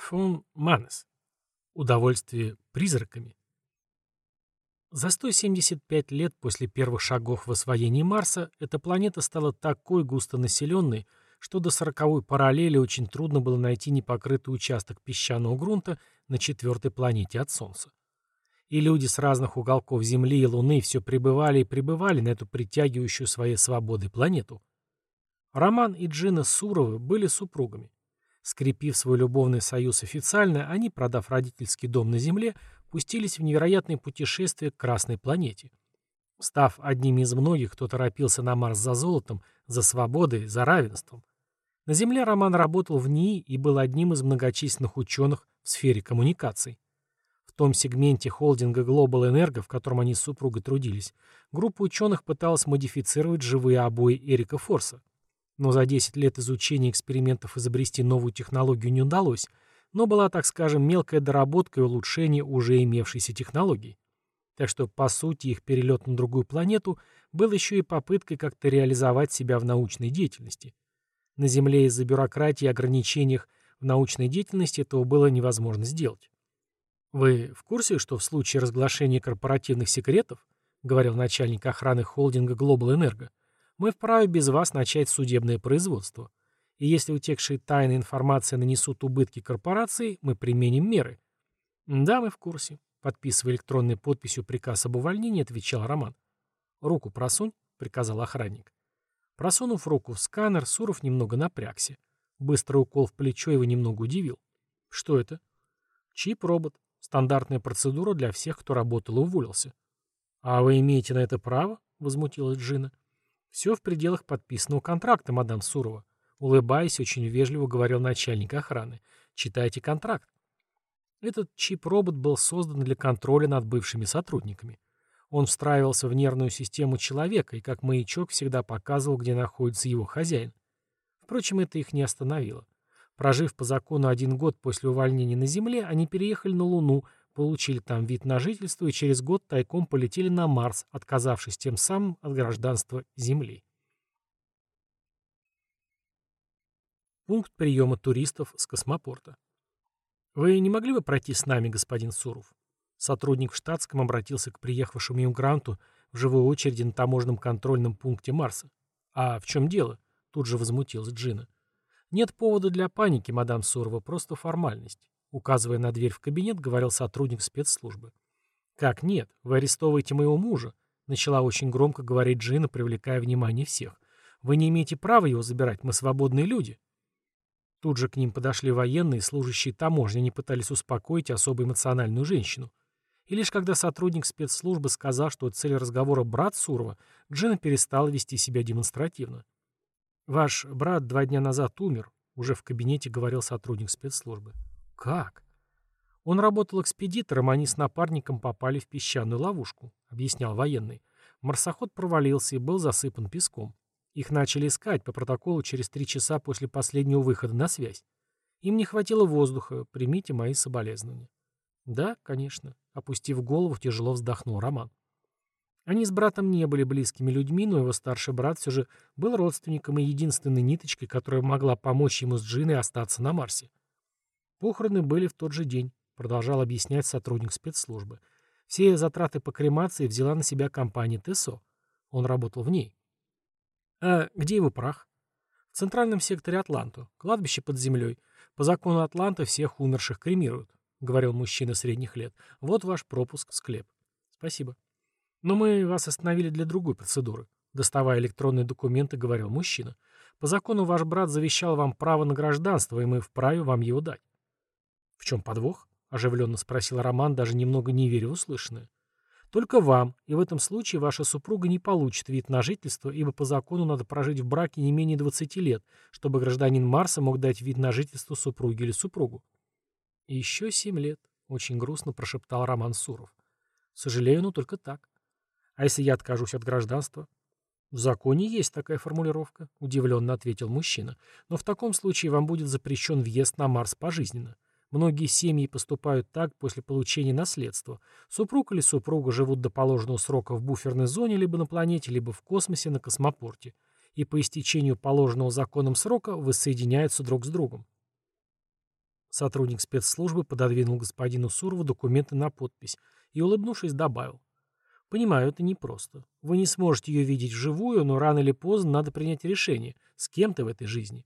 Фон Манес. Удовольствие призраками. За 175 лет после первых шагов в освоении Марса эта планета стала такой густонаселенной, что до сороковой параллели очень трудно было найти непокрытый участок песчаного грунта на четвертой планете от Солнца. И люди с разных уголков Земли и Луны все пребывали и пребывали на эту притягивающую своей свободой планету. Роман и Джина Суровы были супругами. Скрепив свой любовный союз официально, они, продав родительский дом на Земле, пустились в невероятное путешествие к Красной планете. Став одним из многих, кто торопился на Марс за золотом, за свободой, за равенством. На Земле Роман работал в НИИ и был одним из многочисленных ученых в сфере коммуникаций. В том сегменте холдинга Global Energo, в котором они с супругой трудились, группа ученых пыталась модифицировать живые обои Эрика Форса. Но за 10 лет изучения экспериментов изобрести новую технологию не удалось, но была, так скажем, мелкая доработка и улучшение уже имевшейся технологии. Так что, по сути, их перелет на другую планету был еще и попыткой как-то реализовать себя в научной деятельности. На Земле из-за бюрократии и ограничениях в научной деятельности этого было невозможно сделать. «Вы в курсе, что в случае разглашения корпоративных секретов, — говорил начальник охраны холдинга Global Energo, мы вправе без вас начать судебное производство. И если утекшие тайны информации нанесут убытки корпорации, мы применим меры. Да, мы в курсе. Подписывая электронной подписью приказ об увольнении, отвечал Роман. Руку просунь, приказал охранник. Просунув руку в сканер, Суров немного напрягся. Быстрый укол в плечо его немного удивил. Что это? Чип-робот. Стандартная процедура для всех, кто работал и уволился. «А вы имеете на это право?» — возмутилась Джина. «Все в пределах подписанного контракта, мадам Сурова». Улыбаясь, очень вежливо говорил начальник охраны. «Читайте контракт». Этот чип-робот был создан для контроля над бывшими сотрудниками. Он встраивался в нервную систему человека и как маячок всегда показывал, где находится его хозяин. Впрочем, это их не остановило. Прожив по закону один год после увольнения на Земле, они переехали на Луну, получили там вид на жительство и через год тайком полетели на Марс, отказавшись тем самым от гражданства Земли. Пункт приема туристов с космопорта. «Вы не могли бы пройти с нами, господин Суров?» Сотрудник в штатском обратился к приехавшему иммигранту в живой очереди на таможенном контрольном пункте Марса. «А в чем дело?» Тут же возмутилась Джина. «Нет повода для паники, мадам Сурова, просто формальность. Указывая на дверь в кабинет, говорил сотрудник спецслужбы. «Как нет? Вы арестовываете моего мужа», — начала очень громко говорить Джина, привлекая внимание всех. «Вы не имеете права его забирать, мы свободные люди». Тут же к ним подошли военные, служащие таможни, они пытались успокоить особо эмоциональную женщину. И лишь когда сотрудник спецслужбы сказал, что цель разговора брат Сурова, Джина перестала вести себя демонстративно. «Ваш брат два дня назад умер», — уже в кабинете говорил сотрудник спецслужбы. «Как?» «Он работал экспедитором, они с напарником попали в песчаную ловушку», — объяснял военный. Марсоход провалился и был засыпан песком. Их начали искать по протоколу через три часа после последнего выхода на связь. Им не хватило воздуха, примите мои соболезнования. Да, конечно. Опустив голову, тяжело вздохнул Роман. Они с братом не были близкими людьми, но его старший брат все же был родственником и единственной ниточкой, которая могла помочь ему с Джиной остаться на Марсе. Похороны были в тот же день, продолжал объяснять сотрудник спецслужбы. Все затраты по кремации взяла на себя компания ТСО. Он работал в ней. А где его прах? В центральном секторе Атланту. Кладбище под землей. По закону Атланта всех умерших кремируют, говорил мужчина средних лет. Вот ваш пропуск в склеп. Спасибо. Но мы вас остановили для другой процедуры. Доставая электронные документы, говорил мужчина. По закону ваш брат завещал вам право на гражданство, и мы вправе вам его дать. «В чем подвох?» — оживленно спросил Роман, даже немного не веря в услышанное. «Только вам, и в этом случае ваша супруга не получит вид на жительство, ибо по закону надо прожить в браке не менее 20 лет, чтобы гражданин Марса мог дать вид на жительство супруге или супругу». «Еще семь лет», — очень грустно прошептал Роман Суров. «Сожалею, но только так. А если я откажусь от гражданства?» «В законе есть такая формулировка», — удивленно ответил мужчина. «Но в таком случае вам будет запрещен въезд на Марс пожизненно. Многие семьи поступают так после получения наследства. Супруг или супруга живут до положенного срока в буферной зоне либо на планете, либо в космосе на космопорте. И по истечению положенного законом срока воссоединяются друг с другом. Сотрудник спецслужбы пододвинул господину Сурову документы на подпись и, улыбнувшись, добавил. «Понимаю, это непросто. Вы не сможете ее видеть вживую, но рано или поздно надо принять решение, с кем ты в этой жизни».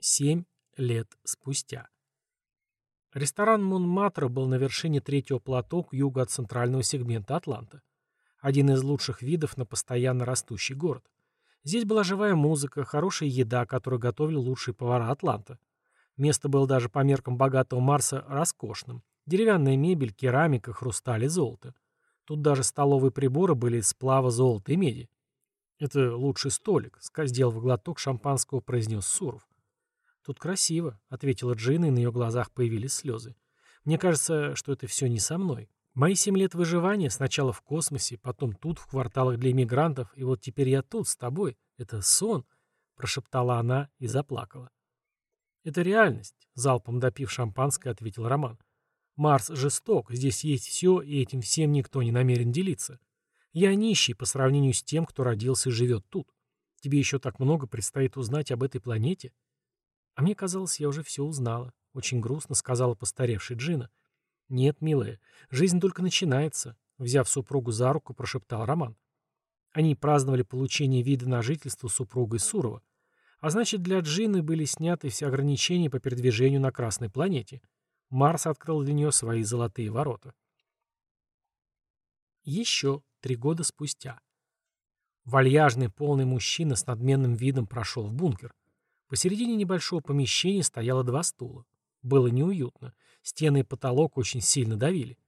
Семь лет спустя. Ресторан Монматра был на вершине третьего плато к югу от центрального сегмента Атланта. Один из лучших видов на постоянно растущий город. Здесь была живая музыка, хорошая еда, которую готовили лучшие повара Атланта. Место было даже по меркам богатого Марса роскошным. Деревянная мебель, керамика, хрусталь и золото. Тут даже столовые приборы были из сплава золота и меди. «Это лучший столик», — сделав глоток шампанского, произнес Суров. «Тут красиво», — ответила Джина, и на ее глазах появились слезы. «Мне кажется, что это все не со мной. Мои семь лет выживания, сначала в космосе, потом тут, в кварталах для иммигрантов, и вот теперь я тут, с тобой. Это сон», — прошептала она и заплакала. «Это реальность», — залпом допив шампанское, ответил Роман. «Марс жесток, здесь есть все, и этим всем никто не намерен делиться. Я нищий по сравнению с тем, кто родился и живет тут. Тебе еще так много предстоит узнать об этой планете». А мне казалось, я уже все узнала. Очень грустно сказала постаревшая Джина. Нет, милая, жизнь только начинается, взяв супругу за руку, прошептал Роман. Они праздновали получение вида на жительство супругой Сурова. А значит, для Джины были сняты все ограничения по передвижению на Красной планете. Марс открыл для нее свои золотые ворота. Еще три года спустя. Вальяжный полный мужчина с надменным видом прошел в бункер. Посередине небольшого помещения стояло два стула. Было неуютно. Стены и потолок очень сильно давили.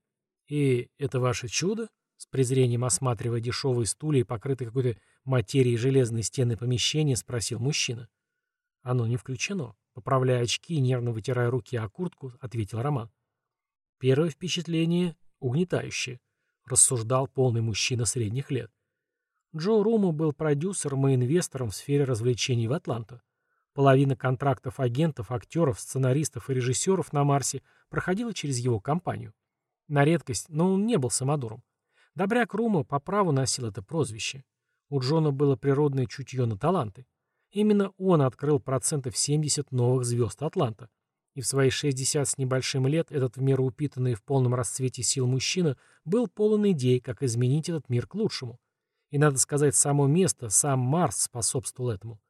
«И это ваше чудо?» С презрением осматривая дешевые стулья и покрытые какой-то материей железные стены помещения, спросил мужчина. «Оно не включено». Поправляя очки и нервно вытирая руки о куртку, ответил Роман. «Первое впечатление — угнетающее», — рассуждал полный мужчина средних лет. Джо Руму был продюсером и инвестором в сфере развлечений в Атланта. Половина контрактов агентов, актеров, сценаристов и режиссеров на Марсе проходила через его компанию. На редкость, но он не был самодуром. Добряк Рума по праву носил это прозвище. У Джона было природное чутье на таланты. Именно он открыл процентов 70 новых звезд Атланта. И в свои 60 с небольшим лет этот в меру упитанный в полном расцвете сил мужчина был полон идей, как изменить этот мир к лучшему. И, надо сказать, само место, сам Марс способствовал этому.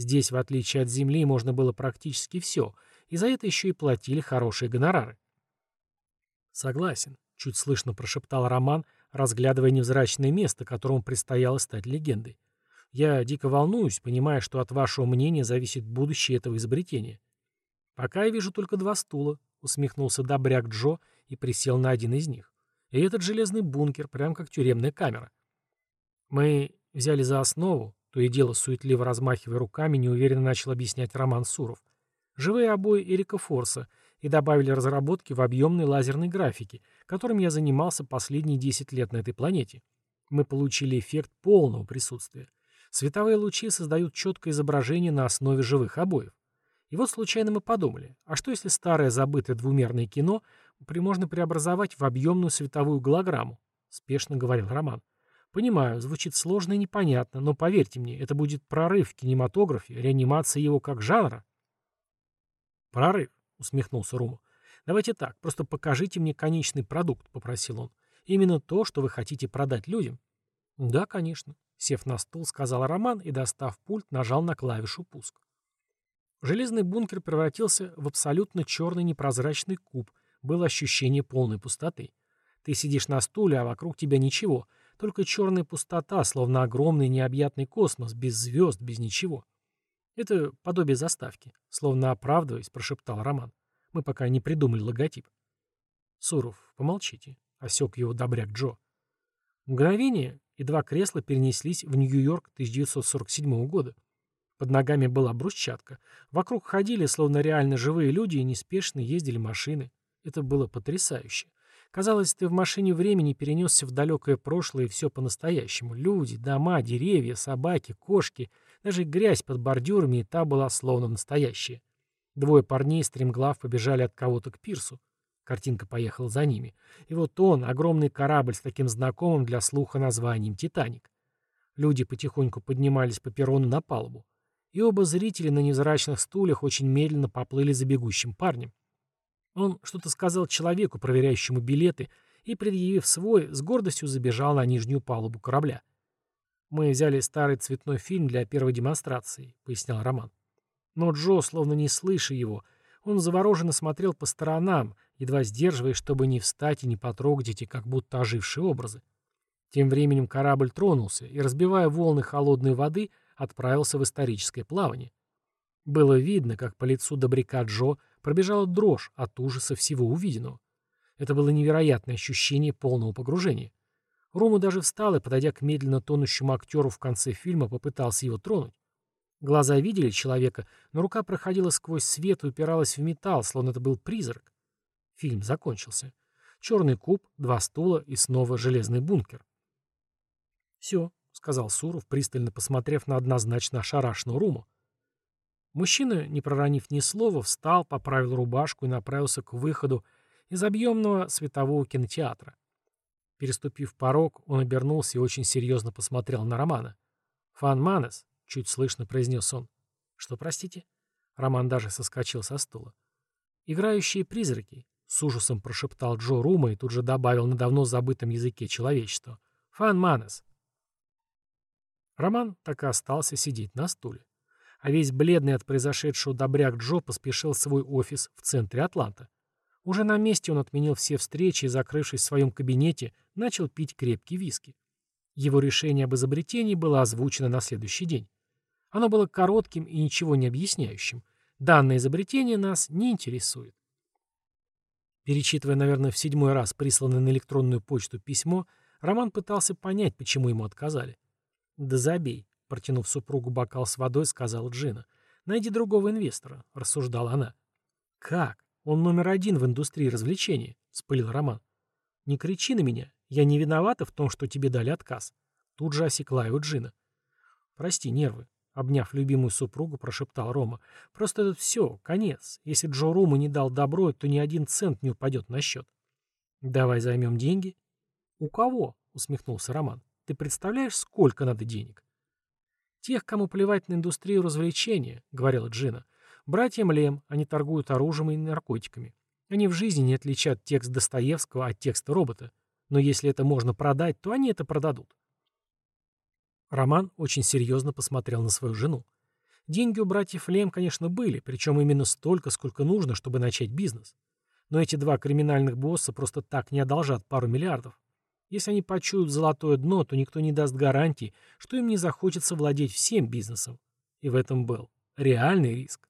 Здесь, в отличие от Земли, можно было практически все, и за это еще и платили хорошие гонорары. «Согласен», — чуть слышно прошептал Роман, разглядывая невзрачное место, которому предстояло стать легендой. «Я дико волнуюсь, понимая, что от вашего мнения зависит будущее этого изобретения». «Пока я вижу только два стула», — усмехнулся добряк Джо и присел на один из них. «И этот железный бункер, прям как тюремная камера». Мы взяли за основу то и дело, суетливо размахивая руками, неуверенно начал объяснять Роман Суров. Живые обои Эрика Форса и добавили разработки в объемной лазерной графике, которым я занимался последние 10 лет на этой планете. Мы получили эффект полного присутствия. Световые лучи создают четкое изображение на основе живых обоев. И вот случайно мы подумали, а что если старое забытое двумерное кино можно преобразовать в объемную световую голограмму? Спешно говорил Роман. Понимаю, звучит сложно и непонятно, но поверьте мне, это будет прорыв в кинематографе, реанимация его как жанра. Прорыв, усмехнулся Рума. Давайте так, просто покажите мне конечный продукт, попросил он. Именно то, что вы хотите продать людям. Да, конечно. Сев на стул, сказал Роман и, достав пульт, нажал на клавишу «Пуск». Железный бункер превратился в абсолютно черный непрозрачный куб. Было ощущение полной пустоты. Ты сидишь на стуле, а вокруг тебя ничего — только черная пустота, словно огромный необъятный космос, без звезд, без ничего. Это подобие заставки. Словно оправдываясь, прошептал Роман. Мы пока не придумали логотип. Суров, помолчите. Осек его добряк Джо. Мгновение, и два кресла перенеслись в Нью-Йорк 1947 года. Под ногами была брусчатка. Вокруг ходили, словно реально живые люди, и неспешно ездили машины. Это было потрясающе. Казалось, ты в машине времени перенесся в далекое прошлое и все по-настоящему. Люди, дома, деревья, собаки, кошки, даже грязь под бордюрами и та была словно настоящая. Двое парней стремглав побежали от кого-то к пирсу. Картинка поехала за ними. И вот он, огромный корабль с таким знакомым для слуха названием «Титаник». Люди потихоньку поднимались по перрону на палубу. и оба зрителя на невзрачных стульях очень медленно поплыли за бегущим парнем. Он что-то сказал человеку, проверяющему билеты, и, предъявив свой, с гордостью забежал на нижнюю палубу корабля. «Мы взяли старый цветной фильм для первой демонстрации», — пояснял Роман. Но Джо, словно не слыша его, он завороженно смотрел по сторонам, едва сдерживая, чтобы не встать и не потрогать эти как будто ожившие образы. Тем временем корабль тронулся и, разбивая волны холодной воды, отправился в историческое плавание. Было видно, как по лицу добряка Джо пробежала дрожь от ужаса всего увиденного. Это было невероятное ощущение полного погружения. Рома даже встал и, подойдя к медленно тонущему актеру в конце фильма, попытался его тронуть. Глаза видели человека, но рука проходила сквозь свет и упиралась в металл, словно это был призрак. Фильм закончился. Черный куб, два стула и снова железный бункер. «Все», — сказал Суров, пристально посмотрев на однозначно ошарашенную Руму. Мужчина, не проронив ни слова, встал, поправил рубашку и направился к выходу, из объемного светового кинотеатра. Переступив порог, он обернулся и очень серьезно посмотрел на Романа. «Фан Манес», — чуть слышно произнес он. «Что, простите?» Роман даже соскочил со стула. «Играющие призраки», — с ужасом прошептал Джо Рума и тут же добавил на давно забытом языке человечества. «Фан Манес». Роман так и остался сидеть на стуле. А весь бледный от произошедшего добряк Джо поспешил в свой офис в центре Атланта. Уже на месте он отменил все встречи и, закрывшись в своем кабинете, начал пить крепкий виски. Его решение об изобретении было озвучено на следующий день. Оно было коротким и ничего не объясняющим. Данное изобретение нас не интересует. Перечитывая, наверное, в седьмой раз присланное на электронную почту письмо, Роман пытался понять, почему ему отказали. «Да забей», — протянув супругу бокал с водой, сказала Джина. «Найди другого инвестора», — рассуждала она. «Как? Он номер один в индустрии развлечений», — вспылил Роман. «Не кричи на меня. Я не виновата в том, что тебе дали отказ». Тут же осекла его Джина. «Прости, нервы», — обняв любимую супругу, прошептал Рома. «Просто это все, конец. Если Джо Рума не дал добро, то ни один цент не упадет на счет». «Давай займем деньги». «У кого?» — усмехнулся Роман. «Ты представляешь, сколько надо денег?» «Тех, кому плевать на индустрию развлечения», — говорила Джина. Братьям Лем, они торгуют оружием и наркотиками. Они в жизни не отличат текст Достоевского от текста робота. Но если это можно продать, то они это продадут. Роман очень серьезно посмотрел на свою жену. Деньги у братьев Лем, конечно, были, причем именно столько, сколько нужно, чтобы начать бизнес. Но эти два криминальных босса просто так не одолжат пару миллиардов. Если они почуют золотое дно, то никто не даст гарантии, что им не захочется владеть всем бизнесом. И в этом был реальный риск.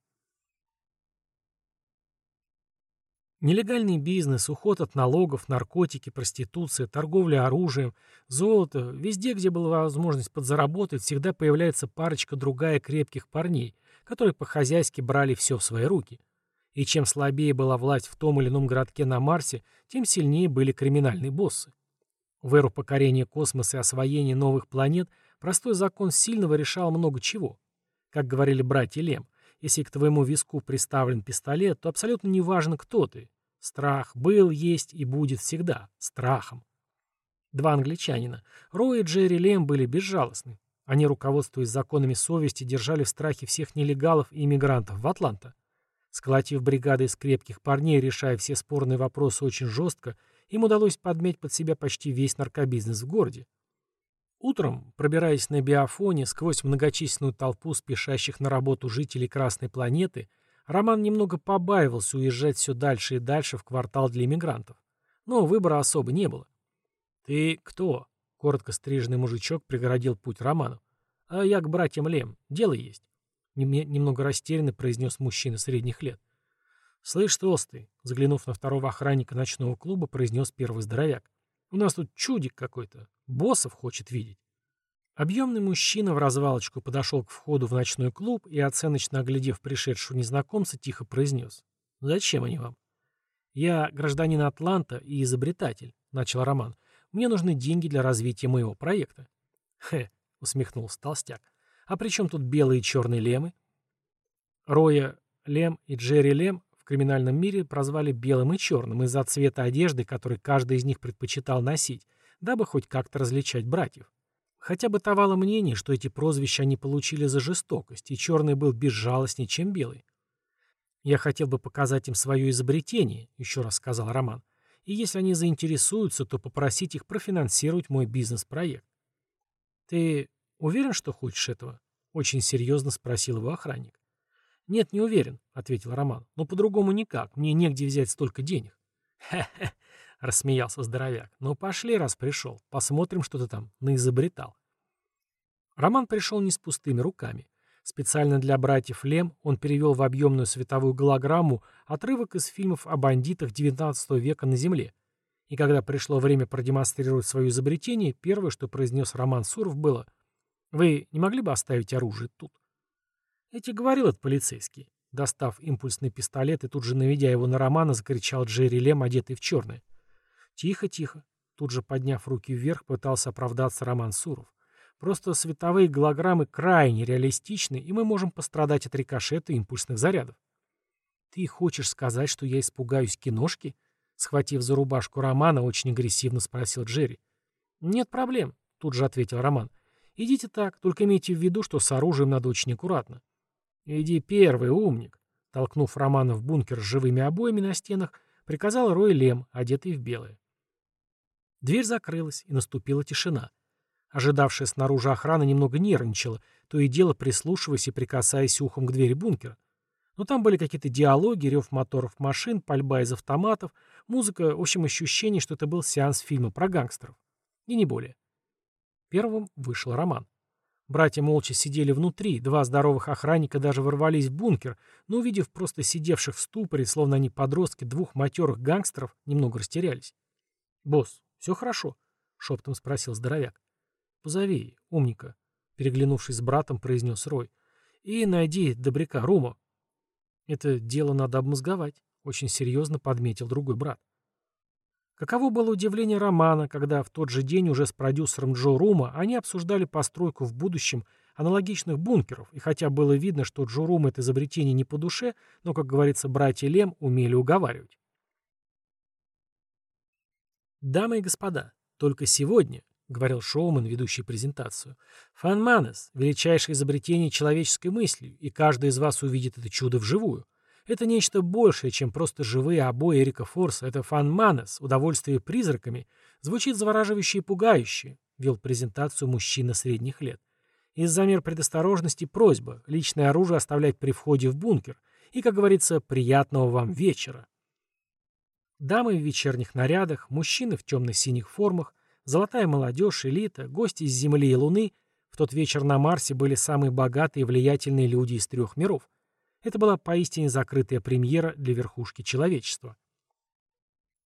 Нелегальный бизнес, уход от налогов, наркотики, проституция, торговля оружием, золото, везде, где была возможность подзаработать, всегда появляется парочка другая крепких парней, которые по-хозяйски брали все в свои руки. И чем слабее была власть в том или ином городке на Марсе, тем сильнее были криминальные боссы. В эру покорения космоса и освоения новых планет простой закон сильного решал много чего. Как говорили братья Лем, если к твоему виску приставлен пистолет, то абсолютно неважно, кто ты. Страх был, есть и будет всегда. Страхом. Два англичанина, Рой и Джерри Лем, были безжалостны. Они, руководствуясь законами совести, держали в страхе всех нелегалов и иммигрантов в Атланта. Сколотив бригады из крепких парней, решая все спорные вопросы очень жестко, им удалось подметь под себя почти весь наркобизнес в городе. Утром, пробираясь на биофоне сквозь многочисленную толпу спешащих на работу жителей Красной планеты, Роман немного побаивался уезжать все дальше и дальше в квартал для иммигрантов. Но выбора особо не было. «Ты кто?» — коротко стриженный мужичок преградил путь Роману. «А я к братьям Лем. Дело есть». Немного растерянно произнес мужчина средних лет. «Слышь, толстый», — заглянув на второго охранника ночного клуба, произнес первый здоровяк. «У нас тут чудик какой-то. Боссов хочет видеть. Объемный мужчина в развалочку подошел к входу в ночной клуб и, оценочно оглядев пришедшего незнакомца, тихо произнес. «Зачем они вам?» «Я гражданин Атланта и изобретатель», — начал Роман. «Мне нужны деньги для развития моего проекта». «Хе», — усмехнулся толстяк. «А при чем тут белые и черные лемы?» Роя Лем и Джерри Лем криминальном мире прозвали белым и черным из-за цвета одежды, который каждый из них предпочитал носить, дабы хоть как-то различать братьев. Хотя бытовало мнение, что эти прозвища они получили за жестокость, и черный был безжалостнее, чем белый. «Я хотел бы показать им свое изобретение», — еще раз сказал Роман. «И если они заинтересуются, то попросить их профинансировать мой бизнес-проект». «Ты уверен, что хочешь этого?» — очень серьезно спросил его охранник. «Нет, не уверен», — ответил Роман. «Но по-другому никак. Мне негде взять столько денег». «Хе-хе», — рассмеялся здоровяк. «Ну пошли, раз пришел. Посмотрим, что ты там наизобретал». Роман пришел не с пустыми руками. Специально для братьев Лем он перевел в объемную световую голограмму отрывок из фильмов о бандитах XIX века на Земле. И когда пришло время продемонстрировать свое изобретение, первое, что произнес Роман Суров, было «Вы не могли бы оставить оружие тут?» «Я тебе говорил, это полицейский». Достав импульсный пистолет и тут же наведя его на Романа, закричал Джерри Лем, одетый в черное. «Тихо, тихо». Тут же, подняв руки вверх, пытался оправдаться Роман Суров. Просто световые голограммы крайне реалистичны, и мы можем пострадать от рикошета импульсных зарядов. «Ты хочешь сказать, что я испугаюсь киношки?» Схватив за рубашку Романа, очень агрессивно спросил Джерри. «Нет проблем», — тут же ответил Роман. «Идите так, только имейте в виду, что с оружием надо очень аккуратно». «Иди первый, умник», — толкнув Романа в бункер с живыми обоями на стенах, приказал Рой Лем, одетый в белое. Дверь закрылась, и наступила тишина. Ожидавшая снаружи охрана немного нервничала, то и дело прислушиваясь и прикасаясь ухом к двери бункера. Но там были какие-то диалоги, рев моторов машин, пальба из автоматов, музыка, в общем, ощущение, что это был сеанс фильма про гангстеров. И не более. Первым вышел Роман. Братья молча сидели внутри, два здоровых охранника даже ворвались в бункер, но, увидев просто сидевших в ступоре, словно они подростки, двух матерых гангстеров, немного растерялись. «Босс, все хорошо?» — шептом спросил здоровяк. «Позови, умника», — переглянувшись с братом, произнес Рой. «И найди добряка Рума». «Это дело надо обмозговать», — очень серьезно подметил другой брат. Каково было удивление Романа, когда в тот же день уже с продюсером Джо Рума они обсуждали постройку в будущем аналогичных бункеров, и хотя было видно, что Джо Рум это изобретение не по душе, но, как говорится, братья Лем умели уговаривать. Дамы и господа, только сегодня — говорил Шоуман, ведущий презентацию. «Фанманес — величайшее изобретение человеческой мысли, и каждый из вас увидит это чудо вживую. Это нечто большее, чем просто живые обои Эрика Форса. Это фанманес, удовольствие призраками. Звучит завораживающе и пугающе», — вел презентацию мужчина средних лет. «Из-за мер предосторожности просьба личное оружие оставлять при входе в бункер. И, как говорится, приятного вам вечера». Дамы в вечерних нарядах, мужчины в темно-синих формах, Золотая молодежь, элита, гости из Земли и Луны в тот вечер на Марсе были самые богатые и влиятельные люди из трех миров. Это была поистине закрытая премьера для верхушки человечества.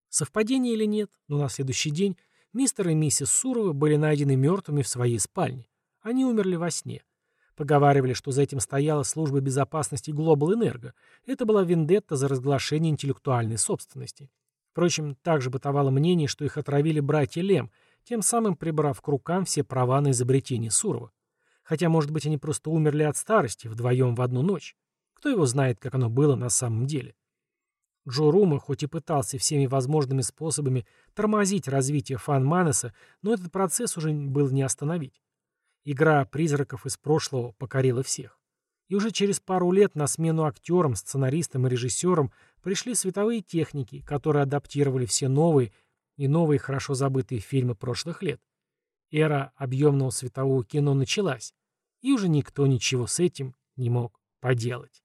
Совпадение или нет, но на следующий день мистер и миссис Суровы были найдены мертвыми в своей спальне. Они умерли во сне. Поговаривали, что за этим стояла служба безопасности Global Energo. Это была вендетта за разглашение интеллектуальной собственности. Впрочем, также бытовало мнение, что их отравили братья Лем, тем самым прибрав к рукам все права на изобретение Сурова. Хотя, может быть, они просто умерли от старости, вдвоем в одну ночь. Кто его знает, как оно было на самом деле. Джо Рума хоть и пытался всеми возможными способами тормозить развитие Фан Манеса, но этот процесс уже было не остановить. Игра призраков из прошлого покорила всех. И уже через пару лет на смену актерам, сценаристам и режиссерам пришли световые техники, которые адаптировали все новые и новые хорошо забытые фильмы прошлых лет. Эра объемного светового кино началась, и уже никто ничего с этим не мог поделать.